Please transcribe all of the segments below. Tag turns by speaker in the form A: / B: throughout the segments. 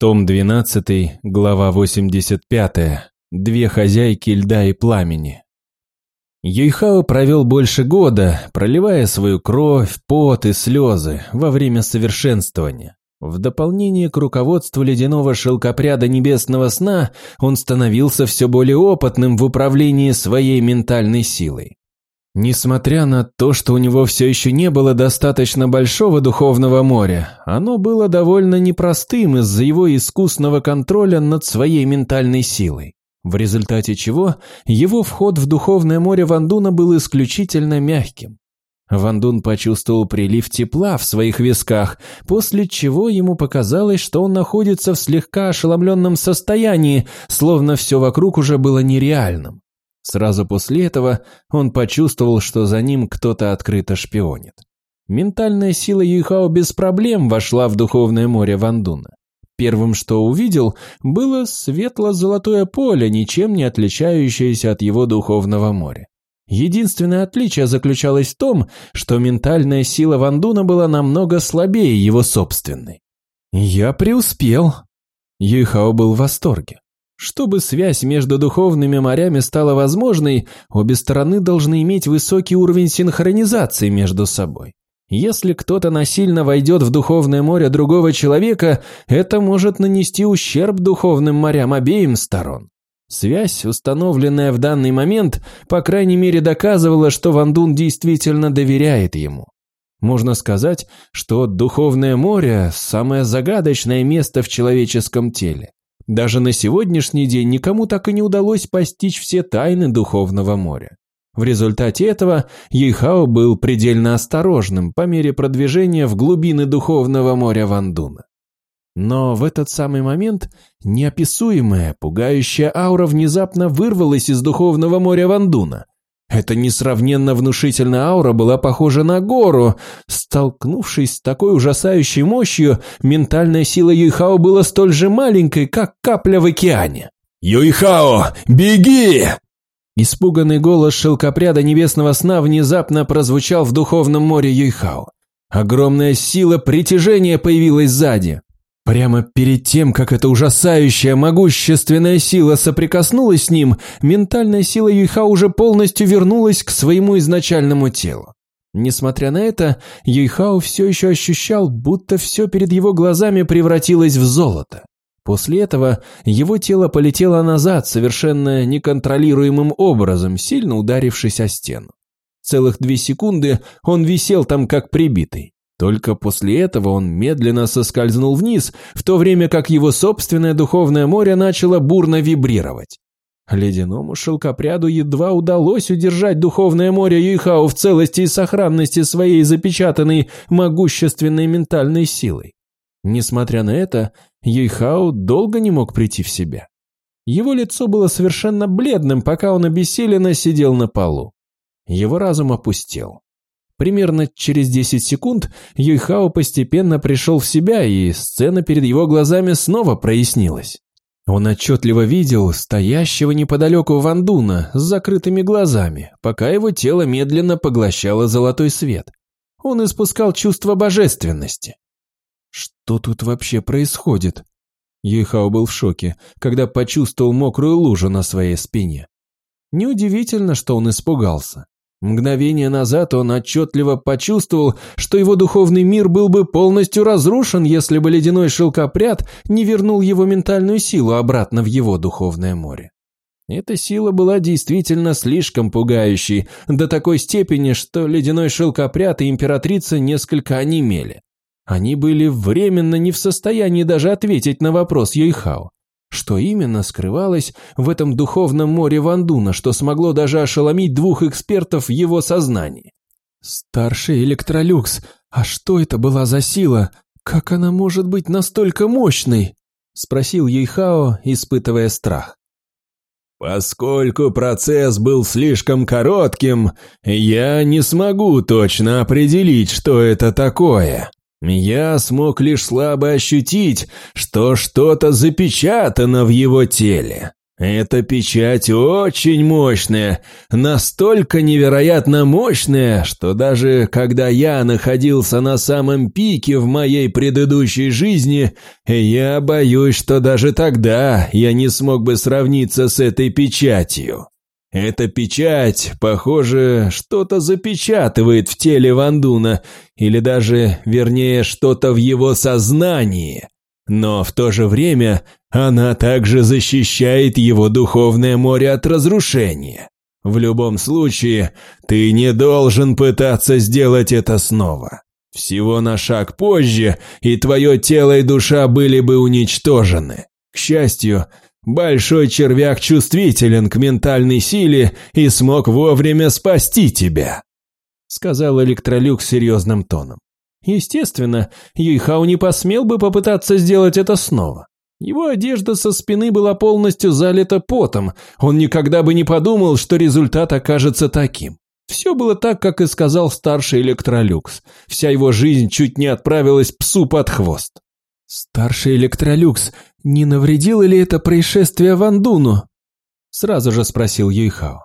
A: Том 12, глава 85. Две хозяйки льда и пламени. Юйхао провел больше года, проливая свою кровь, пот и слезы во время совершенствования. В дополнение к руководству ледяного шелкопряда небесного сна, он становился все более опытным в управлении своей ментальной силой. Несмотря на то, что у него все еще не было достаточно большого духовного моря, оно было довольно непростым из-за его искусного контроля над своей ментальной силой, в результате чего его вход в духовное море Вандуна был исключительно мягким. Вандун почувствовал прилив тепла в своих висках, после чего ему показалось, что он находится в слегка ошеломленном состоянии, словно все вокруг уже было нереальным. Сразу после этого он почувствовал, что за ним кто-то открыто шпионит. Ментальная сила Юйхао без проблем вошла в духовное море Вандуна. Первым, что увидел, было светло-золотое поле, ничем не отличающееся от его духовного моря. Единственное отличие заключалось в том, что ментальная сила Вандуна была намного слабее его собственной. «Я преуспел!» Юйхао был в восторге. Чтобы связь между духовными морями стала возможной, обе стороны должны иметь высокий уровень синхронизации между собой. Если кто-то насильно войдет в духовное море другого человека, это может нанести ущерб духовным морям обеим сторон. Связь, установленная в данный момент, по крайней мере доказывала, что Ван Дун действительно доверяет ему. Можно сказать, что Духовное море – самое загадочное место в человеческом теле. Даже на сегодняшний день никому так и не удалось постичь все тайны Духовного моря. В результате этого Ейхао был предельно осторожным по мере продвижения в глубины Духовного моря Вандуна. Но в этот самый момент неописуемая, пугающая аура внезапно вырвалась из Духовного моря Вандуна, эта несравненно внушительная аура была похожа на гору. Столкнувшись с такой ужасающей мощью, ментальная сила Юйхао была столь же маленькой, как капля в океане.
B: «Юйхао, беги!»
A: Испуганный голос шелкопряда небесного сна внезапно прозвучал в духовном море Юйхао. Огромная сила притяжения появилась сзади. Прямо перед тем, как эта ужасающая, могущественная сила соприкоснулась с ним, ментальная сила Юйха уже полностью вернулась к своему изначальному телу. Несмотря на это, Юйхао все еще ощущал, будто все перед его глазами превратилось в золото. После этого его тело полетело назад совершенно неконтролируемым образом, сильно ударившись о стену. Целых две секунды он висел там как прибитый. Только после этого он медленно соскользнул вниз, в то время как его собственное духовное море начало бурно вибрировать. Ледяному шелкопряду едва удалось удержать духовное море Юйхао в целости и сохранности своей запечатанной могущественной ментальной силой. Несмотря на это, Юйхао долго не мог прийти в себя. Его лицо было совершенно бледным, пока он обессиленно сидел на полу. Его разум опустел. Примерно через 10 секунд Юйхао постепенно пришел в себя, и сцена перед его глазами снова прояснилась. Он отчетливо видел стоящего неподалеку Вандуна с закрытыми глазами, пока его тело медленно поглощало золотой свет. Он испускал чувство божественности. Что тут вообще происходит? Юйхао был в шоке, когда почувствовал мокрую лужу на своей спине. Неудивительно, что он испугался. Мгновение назад он отчетливо почувствовал, что его духовный мир был бы полностью разрушен, если бы ледяной шелкопряд не вернул его ментальную силу обратно в его духовное море. Эта сила была действительно слишком пугающей, до такой степени, что ледяной шелкопряд и императрица несколько онемели. Они были временно не в состоянии даже ответить на вопрос Йойхао. Что именно скрывалось в этом духовном море Вандуна, что смогло даже ошеломить двух экспертов в его сознании? «Старший Электролюкс, а что это была за сила? Как она может быть настолько мощной?» – спросил Ейхао, испытывая страх.
B: «Поскольку процесс был слишком коротким, я не смогу точно определить, что это такое», я смог лишь слабо ощутить, что что-то запечатано в его теле. Эта печать очень мощная, настолько невероятно мощная, что даже когда я находился на самом пике в моей предыдущей жизни, я боюсь, что даже тогда я не смог бы сравниться с этой печатью. Эта печать, похоже, что-то запечатывает в теле Вандуна, или даже, вернее, что-то в его сознании. Но в то же время она также защищает его духовное море от разрушения. В любом случае, ты не должен пытаться сделать это снова. Всего на шаг позже, и твое тело и душа были бы уничтожены. К счастью, большой червяк чувствителен к ментальной силе и смог вовремя спасти тебя», — сказал Электролюк серьезным тоном.
A: Естественно, Юйхао не посмел бы попытаться сделать это снова. Его одежда со спины была полностью залита потом, он никогда бы не подумал, что результат окажется таким. Все было так, как и сказал старший Электролюкс. Вся его жизнь чуть не отправилась псу под хвост. «Старший Электролюкс, не навредило ли это происшествие Вандуну?» Сразу же спросил Юйхао.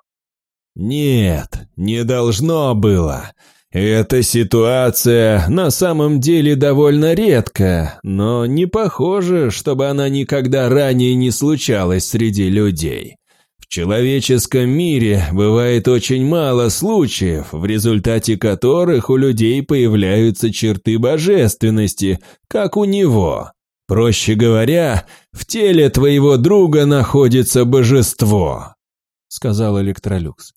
B: «Нет, не должно было. Эта ситуация на самом деле довольно редкая, но не похоже, чтобы она никогда ранее не случалась среди людей. В человеческом мире бывает очень мало случаев, в результате которых у людей появляются черты божественности, как у него. Проще говоря, в теле твоего друга находится божество, сказал Электролюкс.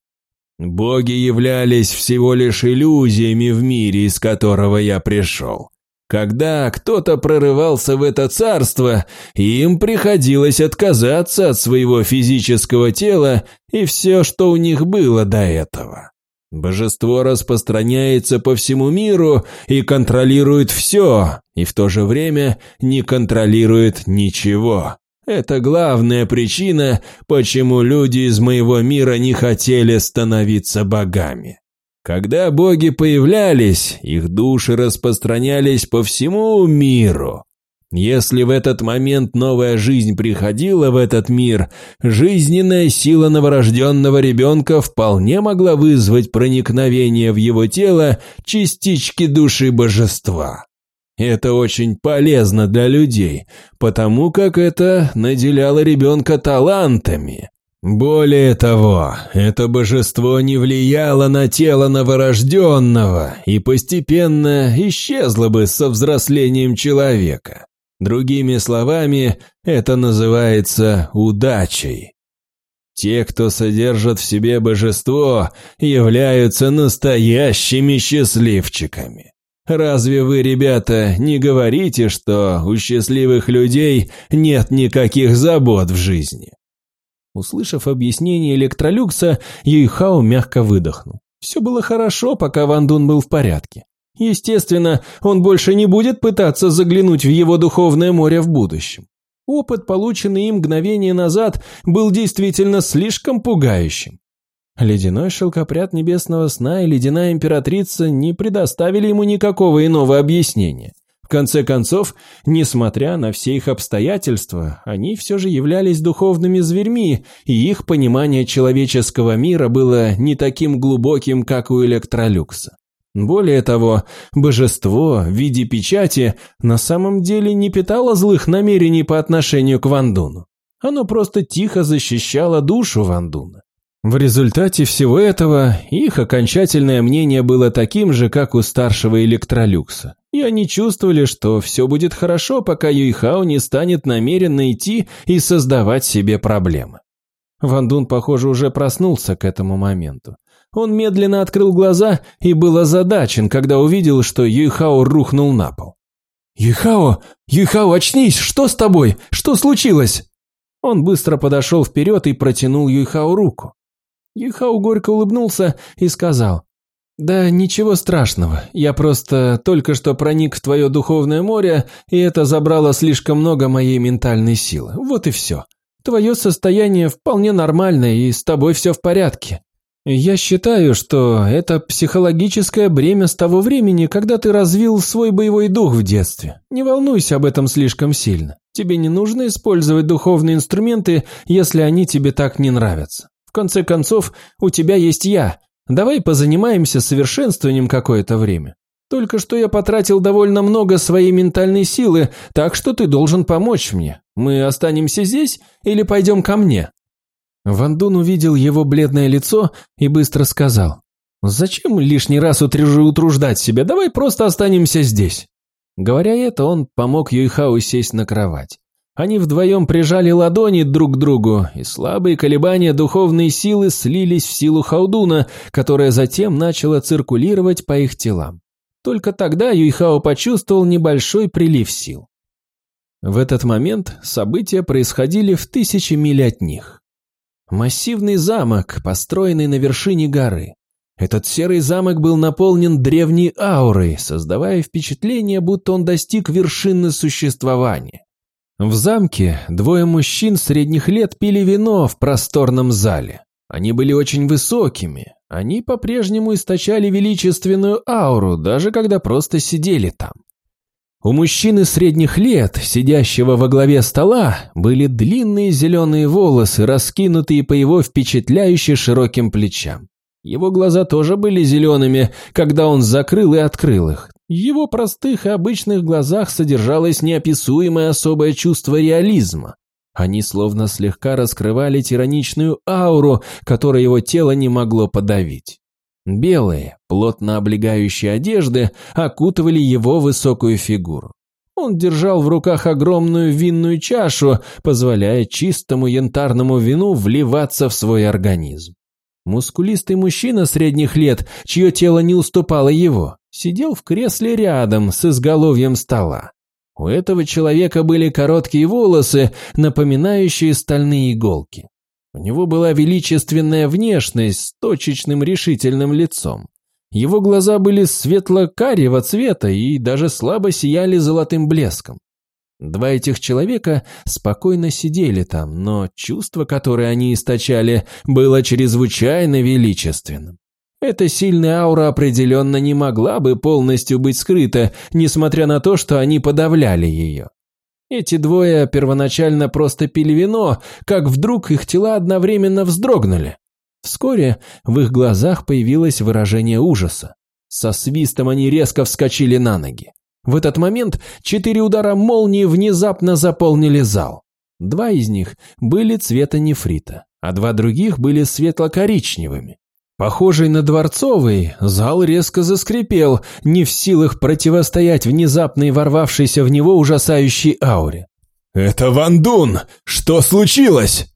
B: Боги являлись всего лишь иллюзиями в мире, из которого я пришел. Когда кто-то прорывался в это царство, им приходилось отказаться от своего физического тела и все, что у них было до этого. Божество распространяется по всему миру и контролирует все, и в то же время не контролирует ничего. Это главная причина, почему люди из моего мира не хотели становиться богами. Когда боги появлялись, их души распространялись по всему миру. Если в этот момент новая жизнь приходила в этот мир, жизненная сила новорожденного ребенка вполне могла вызвать проникновение в его тело частички души божества. Это очень полезно для людей, потому как это наделяло ребенка талантами. Более того, это божество не влияло на тело новорожденного и постепенно исчезло бы со взрослением человека. Другими словами, это называется удачей. Те, кто содержат в себе божество, являются настоящими счастливчиками. Разве вы, ребята, не говорите, что у счастливых людей нет никаких забот в жизни?»
A: Услышав объяснение Электролюкса, Юйхао мягко выдохнул. Все было хорошо, пока Ван Дун был в порядке. Естественно, он больше не будет пытаться заглянуть в его духовное море в будущем. Опыт, полученный им мгновение назад, был действительно слишком пугающим. Ледяной шелкопряд небесного сна и ледяная императрица не предоставили ему никакого иного объяснения. В конце концов, несмотря на все их обстоятельства, они все же являлись духовными зверьми, и их понимание человеческого мира было не таким глубоким, как у Электролюкса. Более того, божество в виде печати на самом деле не питало злых намерений по отношению к Вандуну. Оно просто тихо защищало душу Вандуна. В результате всего этого их окончательное мнение было таким же, как у старшего электролюкса. И они чувствовали, что все будет хорошо, пока Юйхао не станет намеренно идти и создавать себе проблемы. Ван Дун, похоже, уже проснулся к этому моменту. Он медленно открыл глаза и был озадачен, когда увидел, что Юйхао рухнул на пол. «Юйхао! Юйхао, очнись! Что с тобой? Что случилось?» Он быстро подошел вперед и протянул Юйхао руку. Юйхао горько улыбнулся и сказал, «Да ничего страшного, я просто только что проник в твое духовное море, и это забрало слишком много моей ментальной силы. Вот и все. Твое состояние вполне нормальное, и с тобой все в порядке». Я считаю, что это психологическое бремя с того времени, когда ты развил свой боевой дух в детстве. Не волнуйся об этом слишком сильно. Тебе не нужно использовать духовные инструменты, если они тебе так не нравятся. В конце концов, у тебя есть я. Давай позанимаемся совершенствованием какое-то время. Только что я потратил довольно много своей ментальной силы, так что ты должен помочь мне. Мы останемся здесь или пойдем ко мне?» Ван Дун увидел его бледное лицо и быстро сказал. «Зачем лишний раз утруждать себя? Давай просто останемся здесь». Говоря это, он помог Юйхау сесть на кровать. Они вдвоем прижали ладони друг к другу, и слабые колебания духовной силы слились в силу Хаудуна, которая затем начала циркулировать по их телам. Только тогда Юйхао почувствовал небольшой прилив сил. В этот момент события происходили в тысячи миль от них. Массивный замок, построенный на вершине горы. Этот серый замок был наполнен древней аурой, создавая впечатление, будто он достиг вершины существования. В замке двое мужчин средних лет пили вино в просторном зале. Они были очень высокими, они по-прежнему источали величественную ауру, даже когда просто сидели там. У мужчины средних лет, сидящего во главе стола, были длинные зеленые волосы, раскинутые по его впечатляюще широким плечам. Его глаза тоже были зелеными, когда он закрыл и открыл их. Его простых и обычных глазах содержалось неописуемое особое чувство реализма. Они словно слегка раскрывали тираничную ауру, которую его тело не могло подавить. Белые, плотно облегающие одежды окутывали его высокую фигуру. Он держал в руках огромную винную чашу, позволяя чистому янтарному вину вливаться в свой организм. Мускулистый мужчина средних лет, чье тело не уступало его, сидел в кресле рядом с изголовьем стола. У этого человека были короткие волосы, напоминающие стальные иголки. У него была величественная внешность с точечным решительным лицом. Его глаза были светло-карего цвета и даже слабо сияли золотым блеском. Два этих человека спокойно сидели там, но чувство, которое они источали, было чрезвычайно величественным. Эта сильная аура определенно не могла бы полностью быть скрыта, несмотря на то, что они подавляли ее. Эти двое первоначально просто пили вино, как вдруг их тела одновременно вздрогнули. Вскоре в их глазах появилось выражение ужаса. Со свистом они резко вскочили на ноги. В этот момент четыре удара молнии внезапно заполнили зал. Два из них были цвета нефрита, а два других были светло-коричневыми. Похожий на дворцовый, зал резко заскрипел, не в силах противостоять внезапной ворвавшейся в него ужасающей ауре.
B: «Это Ван Дун! Что случилось?»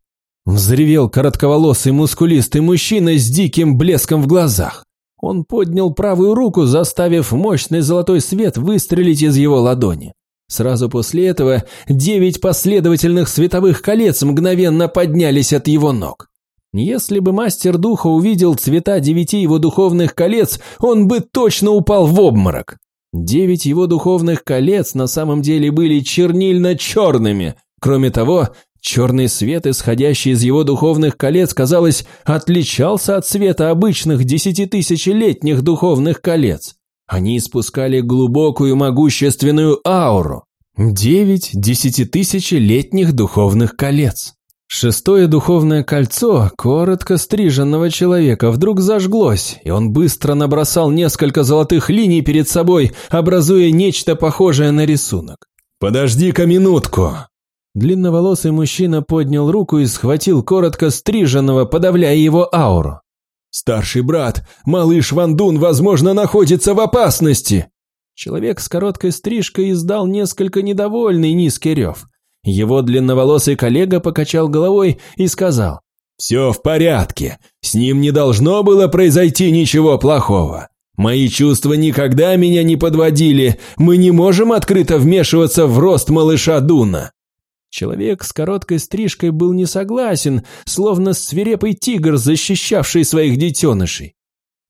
A: Взревел коротковолосый мускулистый мужчина с диким блеском в глазах. Он поднял правую руку, заставив мощный золотой свет выстрелить из его ладони. Сразу после этого девять последовательных световых колец мгновенно поднялись от его ног. Если бы мастер духа увидел цвета девяти его духовных колец, он бы точно упал в обморок. Девять его духовных колец на самом деле были чернильно-черными. Кроме того, черный свет, исходящий из его духовных колец, казалось, отличался от цвета обычных десятитысячелетних духовных колец. Они испускали глубокую могущественную ауру. Девять десятитысячелетних духовных колец. Шестое духовное кольцо коротко стриженного человека вдруг зажглось, и он быстро набросал несколько золотых линий перед собой, образуя нечто похожее на рисунок.
B: «Подожди-ка минутку!»
A: Длинноволосый мужчина поднял руку и схватил коротко стриженного, подавляя его ауру.
B: «Старший брат, малыш Вандун, возможно, находится в опасности!»
A: Человек с короткой стрижкой издал несколько недовольный низкий рев. Его длинноволосый коллега покачал головой и сказал.
B: «Все в порядке. С ним не должно было произойти ничего плохого. Мои чувства никогда меня не подводили. Мы не можем открыто вмешиваться в рост малыша Дуна».
A: Человек с короткой стрижкой был не согласен, словно свирепый тигр, защищавший своих детенышей.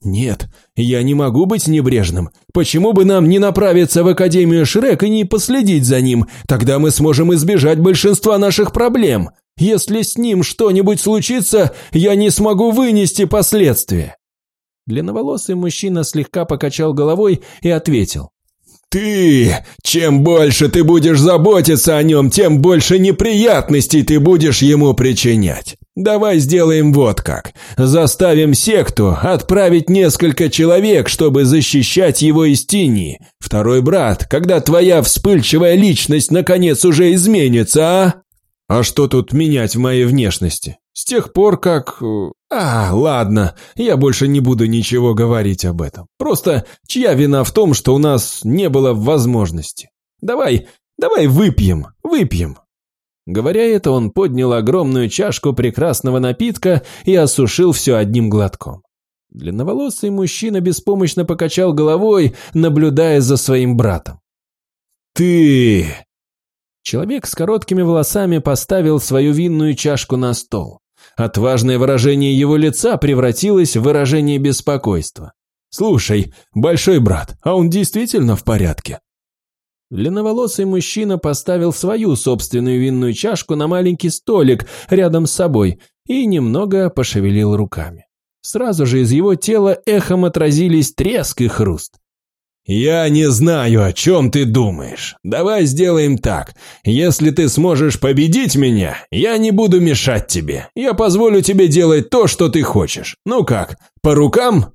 B: «Нет, я не могу быть небрежным. Почему бы нам не направиться в Академию Шрек и не последить за ним? Тогда мы сможем избежать большинства наших проблем. Если с ним что-нибудь случится, я не смогу вынести последствия.
A: Длинноволосый мужчина слегка покачал головой и ответил.
B: «Ты! Чем больше ты будешь заботиться о нем, тем больше неприятностей ты будешь ему причинять. Давай сделаем вот как. Заставим секту отправить несколько человек, чтобы защищать его из тени. Второй брат, когда твоя вспыльчивая личность наконец уже изменится, а?»
A: «А что тут менять в моей внешности? С тех пор, как... Э, а, ладно, я больше не буду ничего говорить об этом. Просто чья вина в том, что у нас не было возможности? Давай, давай выпьем, выпьем». Говоря это, он поднял огромную чашку прекрасного напитка и осушил все одним глотком. Длинноволосый мужчина беспомощно покачал головой, наблюдая за своим братом.
B: «Ты...»
A: Человек с короткими волосами поставил свою винную чашку на стол. Отважное выражение его лица превратилось в выражение беспокойства. «Слушай, большой брат, а он действительно в порядке?» Длинноволосый мужчина поставил свою собственную винную чашку на маленький столик рядом с собой и немного пошевелил руками. Сразу же из его тела эхом отразились треск и хруст.
B: «Я не знаю, о чем ты думаешь. Давай сделаем так. Если ты сможешь победить меня, я не буду мешать тебе. Я позволю тебе делать то, что ты хочешь. Ну как, по рукам?»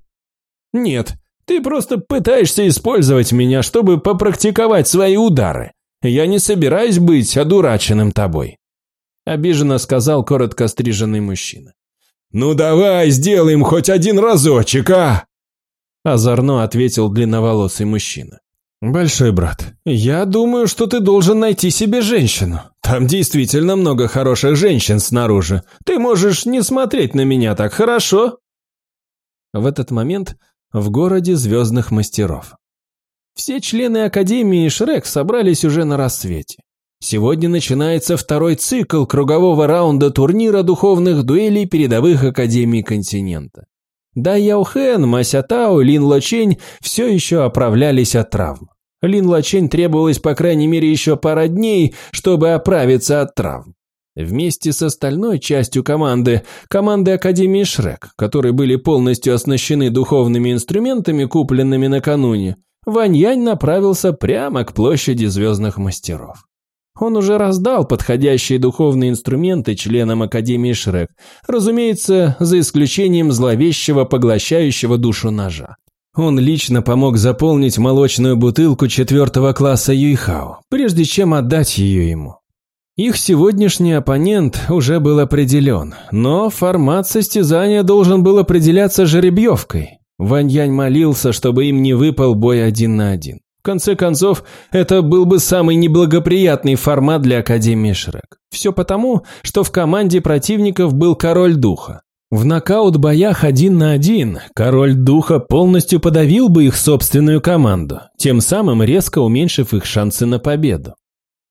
A: «Нет, ты просто пытаешься использовать меня, чтобы попрактиковать свои удары. Я не собираюсь быть одураченным тобой», – обиженно сказал коротко стриженный мужчина.
B: «Ну давай сделаем хоть один разочек, а!»
A: Озорно ответил длинноволосый мужчина. «Большой брат, я думаю, что ты должен найти себе женщину. Там действительно много хороших женщин снаружи. Ты можешь не смотреть на меня так хорошо?» В этот момент в городе звездных мастеров. Все члены Академии Шрек собрались уже на рассвете. Сегодня начинается второй цикл кругового раунда турнира духовных дуэлей передовых Академий континента. Да Яохэн, Мася Тао, Лин Лочень все еще оправлялись от травм. Лин Лочень требовалось по крайней мере еще пара дней, чтобы оправиться от травм. Вместе с остальной частью команды, команды Академии Шрек, которые были полностью оснащены духовными инструментами, купленными накануне, Вань Янь направился прямо к площади звездных мастеров. Он уже раздал подходящие духовные инструменты членам Академии Шрек, разумеется, за исключением зловещего поглощающего душу ножа. Он лично помог заполнить молочную бутылку четвертого класса Юйхао, прежде чем отдать ее ему. Их сегодняшний оппонент уже был определен, но формат состязания должен был определяться жеребьевкой. Ваньянь молился, чтобы им не выпал бой один на один конце концов, это был бы самый неблагоприятный формат для Академии Шрек. Все потому, что в команде противников был Король Духа. В нокаут-боях один на один Король Духа полностью подавил бы их собственную команду, тем самым резко уменьшив их шансы на победу.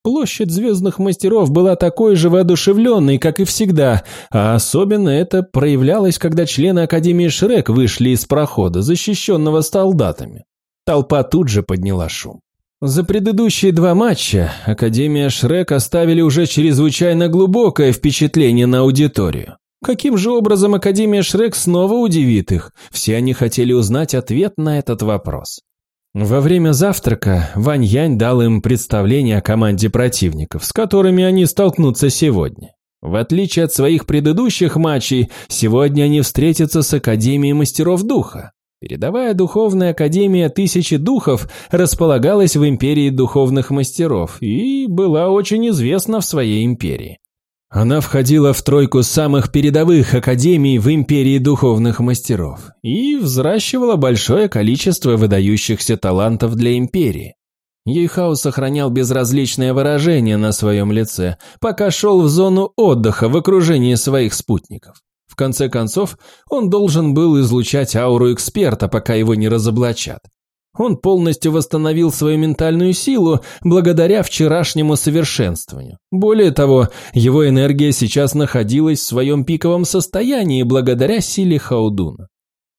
A: Площадь Звездных Мастеров была такой же воодушевленной, как и всегда, а особенно это проявлялось, когда члены Академии Шрек вышли из прохода, защищенного солдатами. Толпа тут же подняла шум. За предыдущие два матча Академия Шрек оставили уже чрезвычайно глубокое впечатление на аудиторию. Каким же образом Академия Шрек снова удивит их? Все они хотели узнать ответ на этот вопрос. Во время завтрака Вань Янь дал им представление о команде противников, с которыми они столкнутся сегодня. В отличие от своих предыдущих матчей, сегодня они встретятся с Академией Мастеров Духа. Передовая духовная академия Тысячи Духов располагалась в империи духовных мастеров и была очень известна в своей империи. Она входила в тройку самых передовых академий в империи духовных мастеров и взращивала большое количество выдающихся талантов для империи. Ейхау сохранял безразличное выражение на своем лице, пока шел в зону отдыха в окружении своих спутников. В конце концов, он должен был излучать ауру эксперта, пока его не разоблачат. Он полностью восстановил свою ментальную силу благодаря вчерашнему совершенствованию. Более того, его энергия сейчас находилась в своем пиковом состоянии благодаря силе Хаудуна.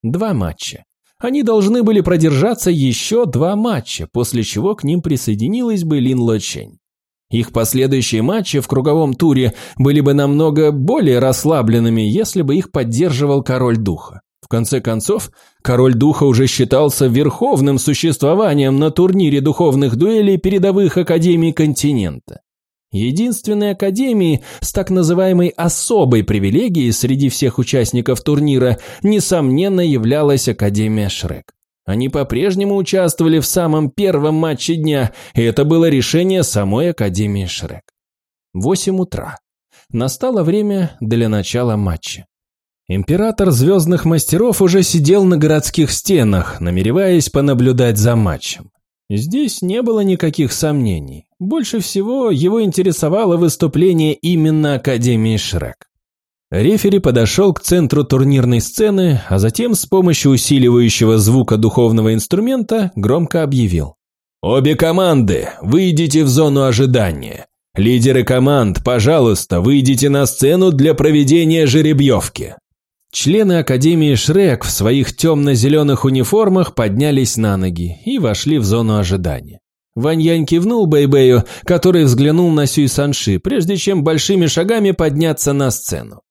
A: Два матча. Они должны были продержаться еще два матча, после чего к ним присоединилась бы Лин Лочень. Их последующие матчи в круговом туре были бы намного более расслабленными, если бы их поддерживал король духа. В конце концов, король духа уже считался верховным существованием на турнире духовных дуэлей передовых академий континента. Единственной академией с так называемой особой привилегией среди всех участников турнира, несомненно, являлась Академия Шрек. Они по-прежнему участвовали в самом первом матче дня, и это было решение самой Академии Шрек. Восемь утра. Настало время для начала матча. Император Звездных Мастеров уже сидел на городских стенах, намереваясь понаблюдать за матчем. Здесь не было никаких сомнений. Больше всего его интересовало выступление именно Академии Шрек. Рефери подошел к центру турнирной сцены, а затем с помощью усиливающего звука духовного инструмента громко объявил. «Обе команды, выйдите в зону ожидания. Лидеры команд, пожалуйста, выйдите на сцену для проведения жеребьевки». Члены Академии Шрек в своих темно-зеленых униформах поднялись на ноги и вошли в зону ожидания. Ваньянь кивнул Бэйбэю, который взглянул на Сюй Санши, прежде чем большими шагами подняться на сцену.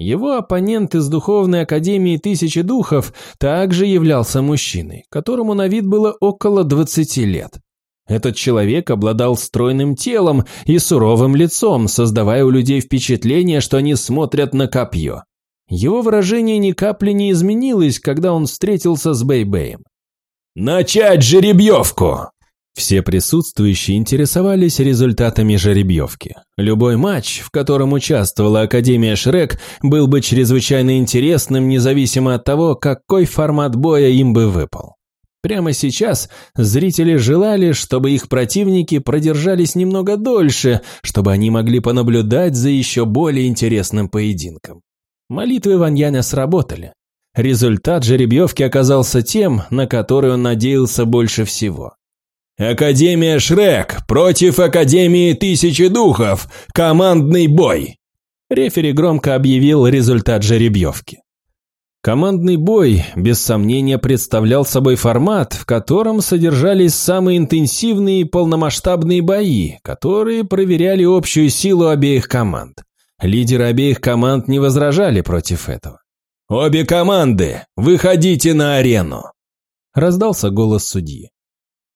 A: Его оппонент из Духовной Академии Тысячи Духов также являлся мужчиной, которому на вид было около 20 лет. Этот человек обладал стройным телом и суровым лицом, создавая у людей впечатление, что они смотрят на копье. Его выражение ни капли не изменилось, когда он встретился с Бэйбэем. «Начать жеребьевку!» Все присутствующие интересовались результатами жеребьевки. Любой матч, в котором участвовала Академия Шрек, был бы чрезвычайно интересным, независимо от того, какой формат боя им бы выпал. Прямо сейчас зрители желали, чтобы их противники продержались немного дольше, чтобы они могли понаблюдать за еще более интересным поединком. Молитвы Ваньяня сработали. Результат жеребьевки оказался тем, на который он надеялся больше всего. Академия Шрек против Академии Тысячи Духов. Командный бой. Рефери громко объявил результат жеребьевки. Командный бой, без сомнения, представлял собой формат, в котором содержались самые интенсивные и полномасштабные бои, которые проверяли общую силу обеих команд. Лидеры обеих команд не возражали против этого. «Обе команды, выходите на арену!» Раздался голос судьи.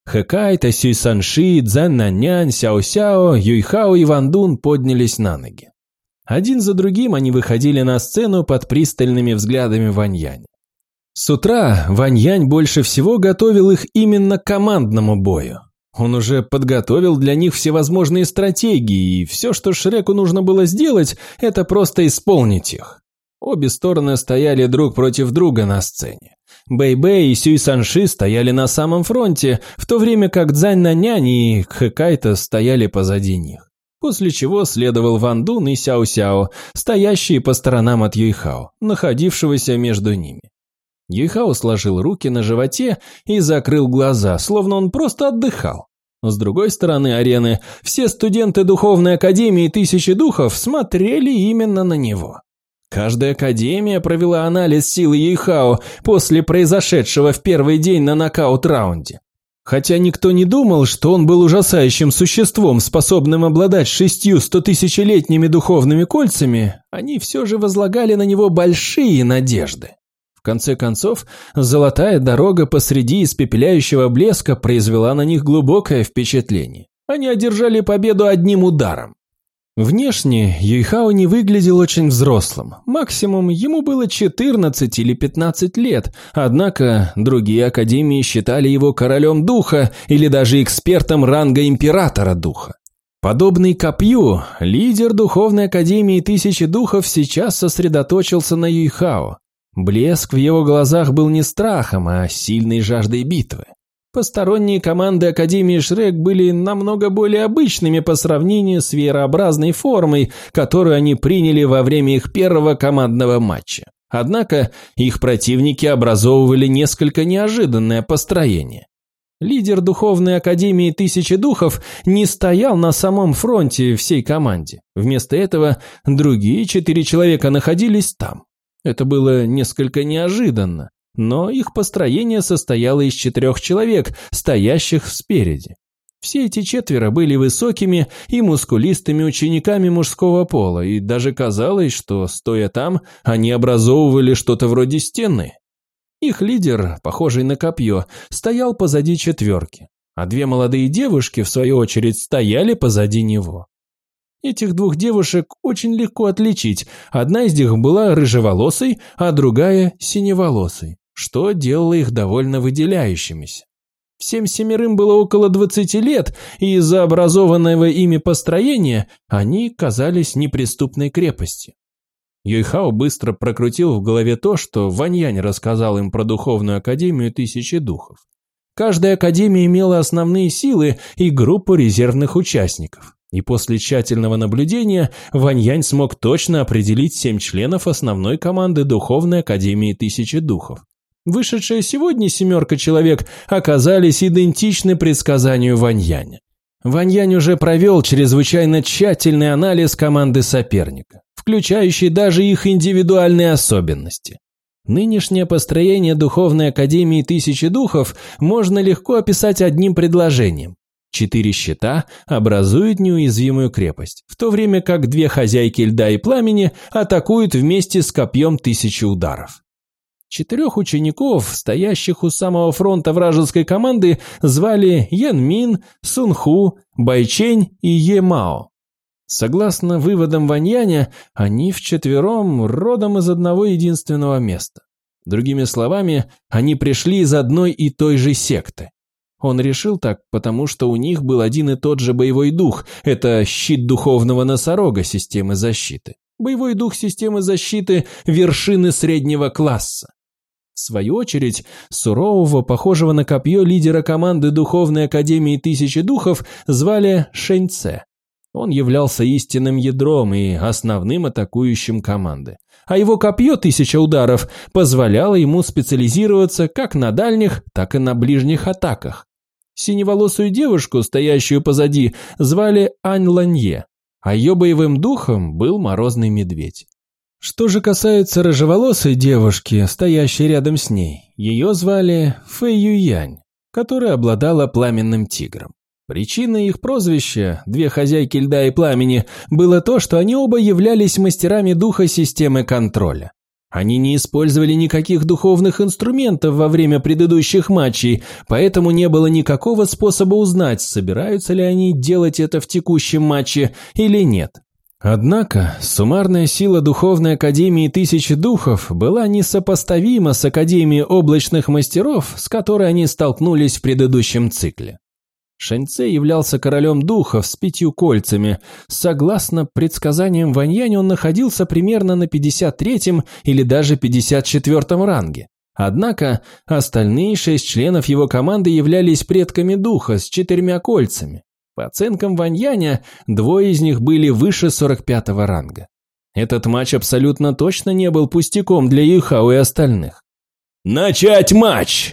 A: Хэкай, Тасюй Санши, Цзэн Нанянь, Сяо Сяо, Юйхао и Ван Дун поднялись на ноги. Один за другим они выходили на сцену под пристальными взглядами Ваньяня. С утра Ваньянь больше всего готовил их именно к командному бою. Он уже подготовил для них всевозможные стратегии, и все, что Шреку нужно было сделать, это просто исполнить их. Обе стороны стояли друг против друга на сцене. Бэй-Бэй и Сюй Санши стояли на самом фронте, в то время как Цзань Нанянь и Кхэкайта стояли позади них. После чего следовал Ван Дун и Сяо Сяо, стоящие по сторонам от Юйхао, находившегося между ними. Юйхао сложил руки на животе и закрыл глаза, словно он просто отдыхал. С другой стороны арены, все студенты Духовной Академии Тысячи Духов смотрели именно на него. Каждая академия провела анализ силы Юйхао после произошедшего в первый день на нокаут-раунде. Хотя никто не думал, что он был ужасающим существом, способным обладать шестью стотысячелетними духовными кольцами, они все же возлагали на него большие надежды. В конце концов, золотая дорога посреди испепеляющего блеска произвела на них глубокое впечатление. Они одержали победу одним ударом. Внешне Юйхао не выглядел очень взрослым. Максимум ему было 14 или 15 лет, однако другие академии считали его королем духа или даже экспертом ранга императора духа. Подобный копью, лидер Духовной Академии Тысячи Духов сейчас сосредоточился на Юйхао. Блеск в его глазах был не страхом, а сильной жаждой битвы. Посторонние команды Академии Шрек были намного более обычными по сравнению с веерообразной формой, которую они приняли во время их первого командного матча. Однако их противники образовывали несколько неожиданное построение. Лидер Духовной Академии Тысячи Духов не стоял на самом фронте всей команде. Вместо этого другие четыре человека находились там. Это было несколько неожиданно но их построение состояло из четырех человек, стоящих спереди. Все эти четверо были высокими и мускулистыми учениками мужского пола, и даже казалось, что, стоя там, они образовывали что-то вроде стены. Их лидер, похожий на копье, стоял позади четверки, а две молодые девушки, в свою очередь, стояли позади него. Этих двух девушек очень легко отличить. Одна из них была рыжеволосой, а другая – синеволосой, что делало их довольно выделяющимися. Всем семерым было около 20 лет, и из-за образованного ими построения они казались неприступной крепостью. Юйхао быстро прокрутил в голове то, что Ваньянь рассказал им про Духовную Академию Тысячи Духов. Каждая академия имела основные силы и группу резервных участников. И после тщательного наблюдения Ваньянь смог точно определить семь членов основной команды Духовной Академии Тысячи Духов. Вышедшая сегодня семерка человек оказались идентичны предсказанию Ваньяня. Ваньянь уже провел чрезвычайно тщательный анализ команды соперника, включающий даже их индивидуальные особенности. Нынешнее построение Духовной Академии Тысячи Духов можно легко описать одним предложением. Четыре щита образуют неуязвимую крепость, в то время как две хозяйки льда и пламени атакуют вместе с копьем тысячи ударов. Четырех учеников, стоящих у самого фронта вражеской команды, звали Ян Мин, Сун Ху, Байчень и Е Мао. Согласно выводам Ваньяня, они вчетвером родом из одного единственного места. Другими словами, они пришли из одной и той же секты. Он решил так, потому что у них был один и тот же боевой дух – это щит духовного носорога системы защиты. Боевой дух системы защиты – вершины среднего класса. В свою очередь, сурового, похожего на копье лидера команды Духовной Академии Тысячи Духов звали Шэньце. Он являлся истинным ядром и основным атакующим команды. А его копье «Тысяча ударов» позволяло ему специализироваться как на дальних, так и на ближних атаках. Синеволосую девушку, стоящую позади, звали Ань Ланье, а ее боевым духом был Морозный Медведь. Что же касается рыжеволосой девушки, стоящей рядом с ней, ее звали Фэй Юянь, которая обладала пламенным тигром. Причиной их прозвища, две хозяйки льда и пламени, было то, что они оба являлись мастерами духа системы контроля. Они не использовали никаких духовных инструментов во время предыдущих матчей, поэтому не было никакого способа узнать, собираются ли они делать это в текущем матче или нет. Однако суммарная сила Духовной Академии Тысячи Духов была несопоставима с Академией Облачных Мастеров, с которой они столкнулись в предыдущем цикле. Шэньце являлся королем духов с пятью кольцами. Согласно предсказаниям Ваньянь, он находился примерно на 53-м или даже 54-м ранге. Однако остальные шесть членов его команды являлись предками духа с четырьмя кольцами. По оценкам Ваньяня, двое из них были выше 45-го ранга. Этот матч абсолютно точно не был пустяком для Юхао и остальных. «Начать матч!»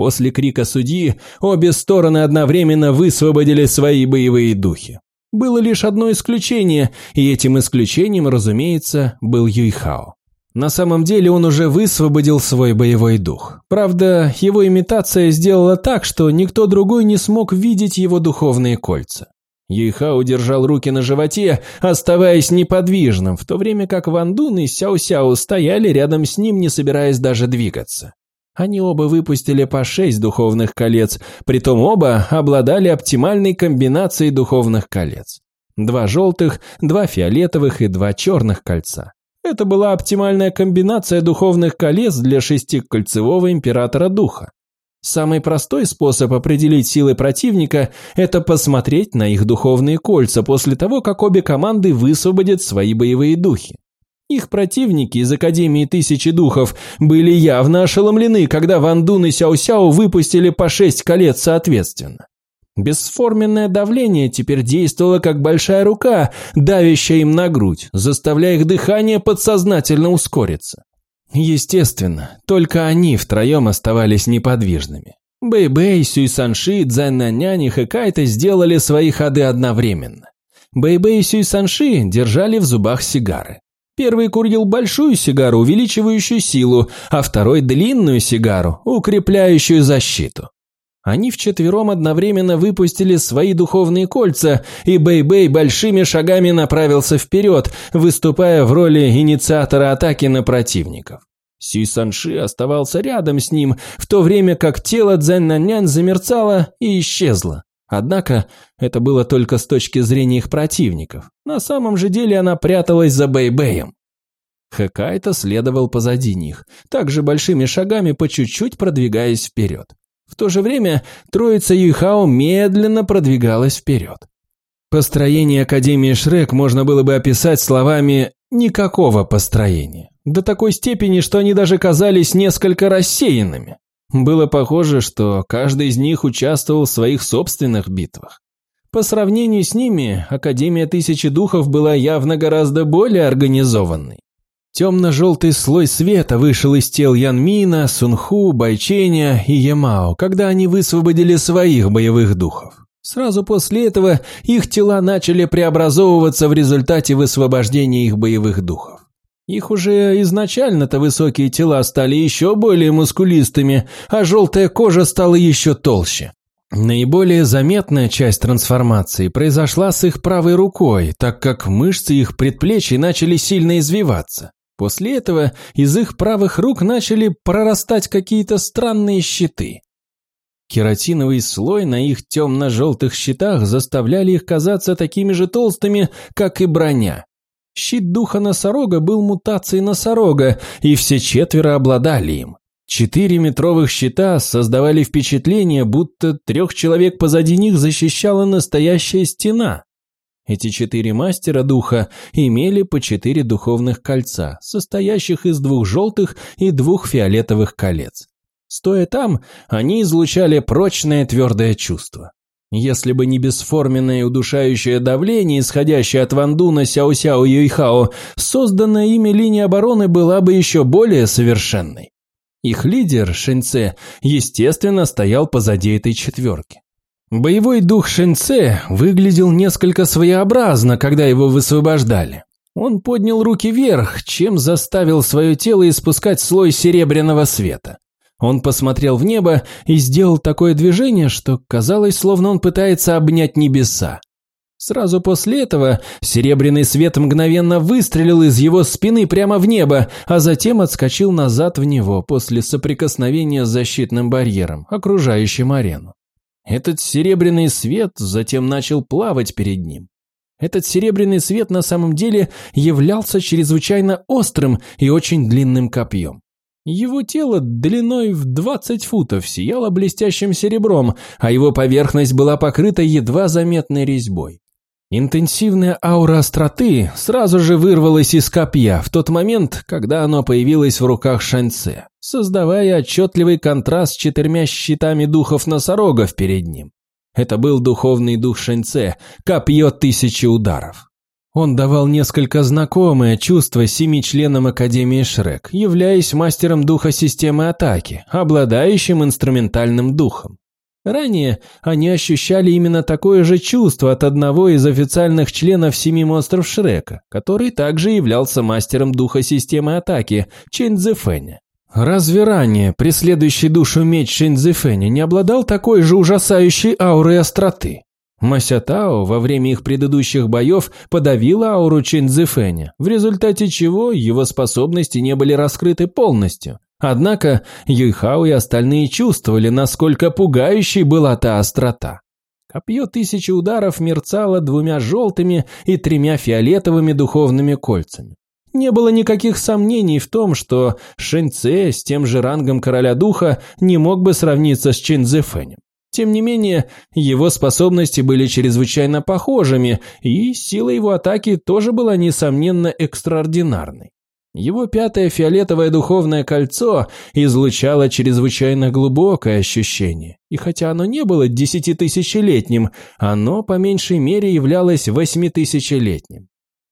A: После крика судьи обе стороны одновременно высвободили свои боевые духи. Было лишь одно исключение, и этим исключением, разумеется, был Юйхао. На самом деле он уже высвободил свой боевой дух. Правда, его имитация сделала так, что никто другой не смог видеть его духовные кольца. Юйхао держал руки на животе, оставаясь неподвижным, в то время как Ван Дун и Сяо-Сяо стояли рядом с ним, не собираясь даже двигаться. Они оба выпустили по шесть духовных колец, притом оба обладали оптимальной комбинацией духовных колец. Два желтых, два фиолетовых и два черных кольца. Это была оптимальная комбинация духовных колец для шестикольцевого императора духа. Самый простой способ определить силы противника – это посмотреть на их духовные кольца после того, как обе команды высвободят свои боевые духи. Их противники из Академии Тысячи Духов были явно ошеломлены, когда Ван Дун и Сяо Сяо выпустили по шесть колец соответственно. Бесформенное давление теперь действовало как большая рука, давящая им на грудь, заставляя их дыхание подсознательно ускориться. Естественно, только они втроем оставались неподвижными. Бэй-Бэй, Сюй Санши, Цзэн-Нянь и Хэкайта сделали свои ходы одновременно. Бэй-Бэй и Сюй Санши держали в зубах сигары. Первый курил большую сигару, увеличивающую силу, а второй – длинную сигару, укрепляющую защиту. Они вчетвером одновременно выпустили свои духовные кольца, и Бэй-Бэй большими шагами направился вперед, выступая в роли инициатора атаки на противников. Сюй Санши оставался рядом с ним, в то время как тело Цзэнь замерцало и исчезло. Однако это было только с точки зрения их противников. На самом же деле она пряталась за Бэй-Бэем. Хэкайто следовал позади них, также большими шагами по чуть-чуть продвигаясь вперед. В то же время троица Юйхао медленно продвигалась вперед. Построение Академии Шрек можно было бы описать словами «никакого построения». До такой степени, что они даже казались несколько рассеянными. Было похоже, что каждый из них участвовал в своих собственных битвах. По сравнению с ними, Академия Тысячи Духов была явно гораздо более организованной. Темно-желтый слой света вышел из тел Янмина, Сунху, Байченя и Ямао, когда они высвободили своих боевых духов. Сразу после этого их тела начали преобразовываться в результате высвобождения их боевых духов. Их уже изначально-то высокие тела стали еще более мускулистыми, а желтая кожа стала еще толще. Наиболее заметная часть трансформации произошла с их правой рукой, так как мышцы их предплечий начали сильно извиваться. После этого из их правых рук начали прорастать какие-то странные щиты. Кератиновый слой на их темно-желтых щитах заставляли их казаться такими же толстыми, как и броня. Щит духа носорога был мутацией носорога, и все четверо обладали им. Четыре метровых щита создавали впечатление, будто трех человек позади них защищала настоящая стена. Эти четыре мастера духа имели по четыре духовных кольца, состоящих из двух желтых и двух фиолетовых колец. Стоя там, они излучали прочное твердое чувство. Если бы не бесформенное удушающее давление, исходящее от Вандуна Сяо-Сяо Юйхао, созданная ими линия обороны была бы еще более совершенной. Их лидер, Шэньце, естественно, стоял позади этой четверки. Боевой дух Шэньце выглядел несколько своеобразно, когда его высвобождали. Он поднял руки вверх, чем заставил свое тело испускать слой серебряного света. Он посмотрел в небо и сделал такое движение, что казалось, словно он пытается обнять небеса. Сразу после этого серебряный свет мгновенно выстрелил из его спины прямо в небо, а затем отскочил назад в него после соприкосновения с защитным барьером, окружающим арену. Этот серебряный свет затем начал плавать перед ним. Этот серебряный свет на самом деле являлся чрезвычайно острым и очень длинным копьем. Его тело длиной в 20 футов сияло блестящим серебром, а его поверхность была покрыта едва заметной резьбой. Интенсивная аура остроты сразу же вырвалась из копья в тот момент, когда оно появилось в руках Шаньце, создавая отчетливый контраст с четырьмя щитами духов носорогов перед ним. Это был духовный дух Шаньце, копье тысячи ударов. Он давал несколько знакомое чувство семи членам Академии Шрек, являясь мастером духа системы атаки, обладающим инструментальным духом. Ранее они ощущали именно такое же чувство от одного из официальных членов Семи Монстров Шрека, который также являлся мастером духа системы атаки Чэнь Цзэфэня. Разве ранее преследующий душу меч Чэнь Цзэфэня не обладал такой же ужасающей аурой остроты? Масятао во время их предыдущих боев подавила ауру Чэнь Цзэфэня, в результате чего его способности не были раскрыты полностью, Однако Юйхао и остальные чувствовали, насколько пугающей была та острота. Копье тысячи ударов мерцало двумя желтыми и тремя фиолетовыми духовными кольцами. Не было никаких сомнений в том, что Шэньце с тем же рангом короля духа не мог бы сравниться с Чин Цзэфэнем. Тем не менее, его способности были чрезвычайно похожими, и сила его атаки тоже была, несомненно, экстраординарной. Его пятое фиолетовое духовное кольцо излучало чрезвычайно глубокое ощущение, и хотя оно не было десятитысячелетним, оно по меньшей мере являлось восьмитысячелетним.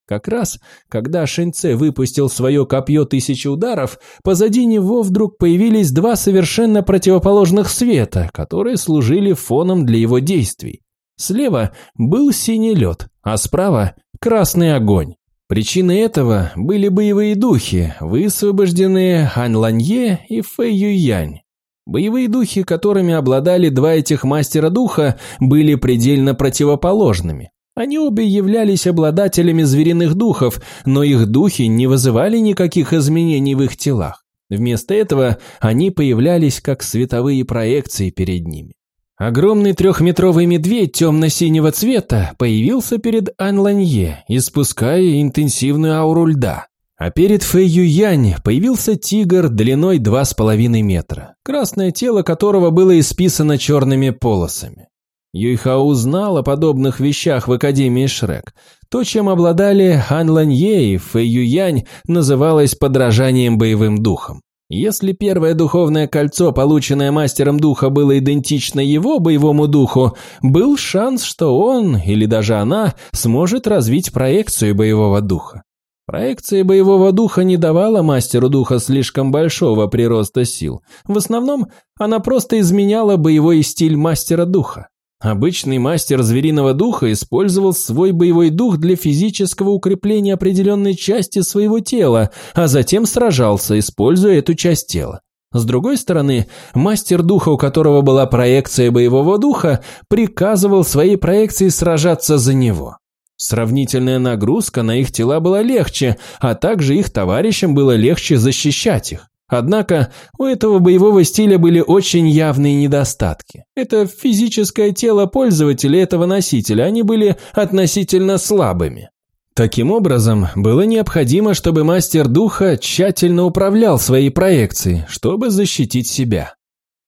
A: Как раз, когда Шэньце выпустил свое копье тысячи ударов, позади него вдруг появились два совершенно противоположных света, которые служили фоном для его действий. Слева был синий лед, а справа – красный огонь. Причиной этого были боевые духи, высвобожденные Хань Ланье и Фэй Юянь. Боевые духи, которыми обладали два этих мастера духа, были предельно противоположными. Они обе являлись обладателями звериных духов, но их духи не вызывали никаких изменений в их телах. Вместо этого они появлялись как световые проекции перед ними. Огромный трехметровый медведь темно-синего цвета появился перед Анланье, испуская интенсивную ауру льда. А перед Фэй Юянь появился тигр длиной 2,5 метра, красное тело которого было исписано черными полосами. Юйхао знал о подобных вещах в Академии Шрек. То, чем обладали Хан Ланье и Фэй Юянь, называлось подражанием боевым духом. Если первое духовное кольцо, полученное мастером духа, было идентично его боевому духу, был шанс, что он, или даже она, сможет развить проекцию боевого духа. Проекция боевого духа не давала мастеру духа слишком большого прироста сил. В основном она просто изменяла боевой стиль мастера духа. Обычный мастер звериного духа использовал свой боевой дух для физического укрепления определенной части своего тела, а затем сражался, используя эту часть тела. С другой стороны, мастер духа, у которого была проекция боевого духа, приказывал своей проекции сражаться за него. Сравнительная нагрузка на их тела была легче, а также их товарищам было легче защищать их. Однако у этого боевого стиля были очень явные недостатки. Это физическое тело пользователя этого носителя, они были относительно слабыми. Таким образом, было необходимо, чтобы мастер духа тщательно управлял своей проекцией, чтобы защитить себя.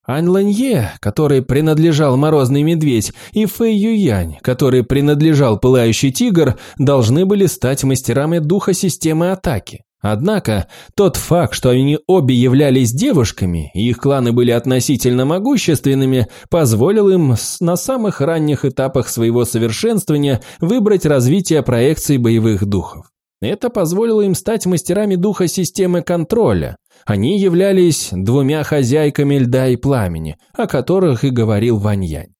A: Ань Ланье, который принадлежал Морозный Медведь, и Фэй Юянь, который принадлежал Пылающий Тигр, должны были стать мастерами духа системы атаки. Однако, тот факт, что они обе являлись девушками, и их кланы были относительно могущественными, позволил им на самых ранних этапах своего совершенствования выбрать развитие проекций боевых духов. Это позволило им стать мастерами духа системы контроля. Они являлись двумя хозяйками льда и пламени, о которых и говорил Ваньянь.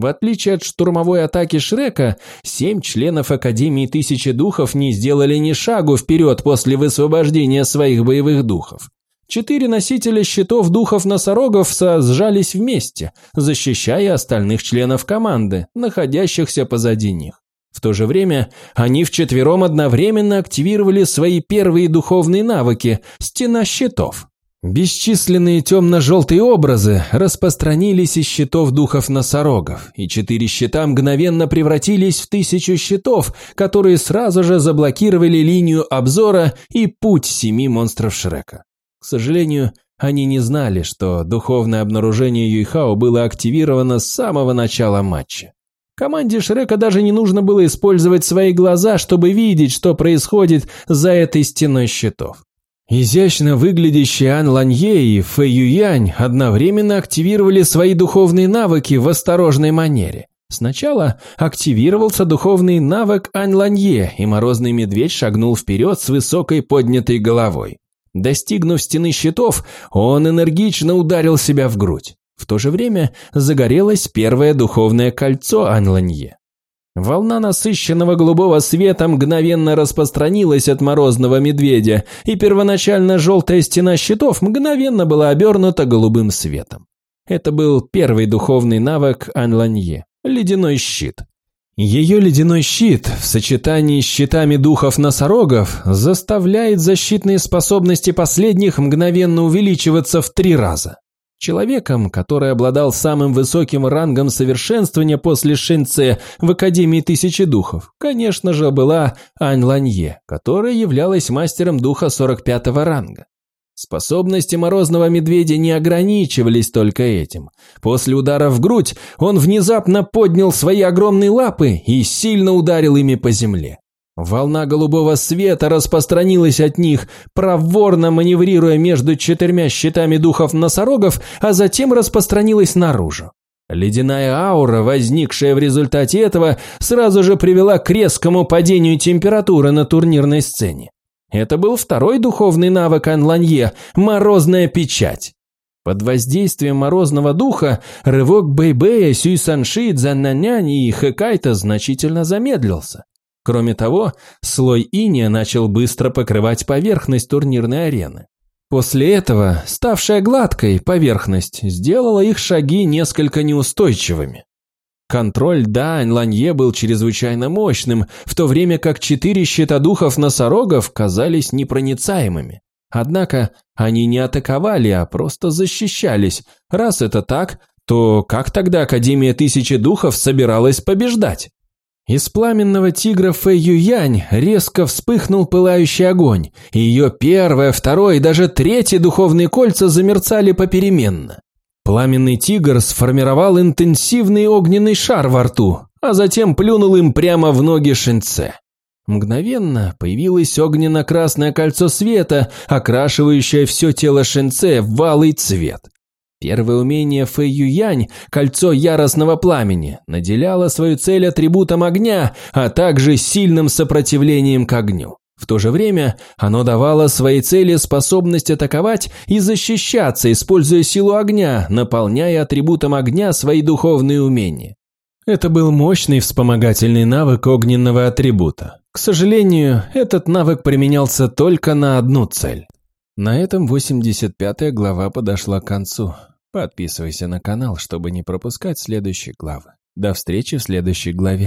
A: В отличие от штурмовой атаки Шрека, семь членов Академии Тысячи Духов не сделали ни шагу вперед после высвобождения своих боевых духов. Четыре носителя щитов духов-носорогов сжались вместе, защищая остальных членов команды, находящихся позади них. В то же время они вчетвером одновременно активировали свои первые духовные навыки – стена щитов. Бесчисленные темно-желтые образы распространились из щитов духов-носорогов, и четыре щита мгновенно превратились в тысячу щитов, которые сразу же заблокировали линию обзора и путь семи монстров Шрека. К сожалению, они не знали, что духовное обнаружение Юйхао было активировано с самого начала матча. Команде Шрека даже не нужно было использовать свои глаза, чтобы видеть, что происходит за этой стеной щитов. Изящно выглядящие Ан Ланье и Фэй Юянь одновременно активировали свои духовные навыки в осторожной манере. Сначала активировался духовный навык Ань Ланье, и морозный медведь шагнул вперед с высокой поднятой головой. Достигнув стены щитов, он энергично ударил себя в грудь. В то же время загорелось первое духовное кольцо Ань Ланье. Волна насыщенного голубого света мгновенно распространилась от морозного медведя, и первоначально желтая стена щитов мгновенно была обернута голубым светом. Это был первый духовный навык Анланье – ледяной щит. Ее ледяной щит в сочетании с щитами духов-носорогов заставляет защитные способности последних мгновенно увеличиваться в три раза. Человеком, который обладал самым высоким рангом совершенствования после Шэньце в Академии Тысячи Духов, конечно же, была Ань Ланье, которая являлась мастером духа 45-го ранга. Способности Морозного Медведя не ограничивались только этим. После удара в грудь он внезапно поднял свои огромные лапы и сильно ударил ими по земле. Волна голубого света распространилась от них, проворно маневрируя между четырьмя щитами духов-носорогов, а затем распространилась наружу. Ледяная аура, возникшая в результате этого, сразу же привела к резкому падению температуры на турнирной сцене. Это был второй духовный навык Анланье – морозная печать. Под воздействием морозного духа рывок Бэйбэя, Сюйсанши, Дзаннанянь и Хэкайта значительно замедлился. Кроме того, слой иния начал быстро покрывать поверхность турнирной арены. После этого ставшая гладкой поверхность сделала их шаги несколько неустойчивыми. Контроль Дань Ланье был чрезвычайно мощным, в то время как четыре щитодухов-носорогов казались непроницаемыми. Однако они не атаковали, а просто защищались. Раз это так, то как тогда Академия Тысячи Духов собиралась побеждать? Из пламенного тигра Фэй Юянь резко вспыхнул пылающий огонь, и ее первое, второе и даже третье духовные кольца замерцали попеременно. Пламенный тигр сформировал интенсивный огненный шар во рту, а затем плюнул им прямо в ноги Шинце. Мгновенно появилось огненно-красное кольцо света, окрашивающее все тело Шинце в валый цвет. Первое умение Фэй Юянь, кольцо яростного пламени, наделяло свою цель атрибутом огня, а также сильным сопротивлением к огню. В то же время оно давало своей цели способность атаковать и защищаться, используя силу огня, наполняя атрибутом огня свои духовные умения. Это был мощный вспомогательный навык огненного атрибута. К сожалению, этот навык применялся только на одну цель. На этом 85-я глава подошла к концу. Подписывайся на канал, чтобы не пропускать следующие главы. До встречи в следующей главе.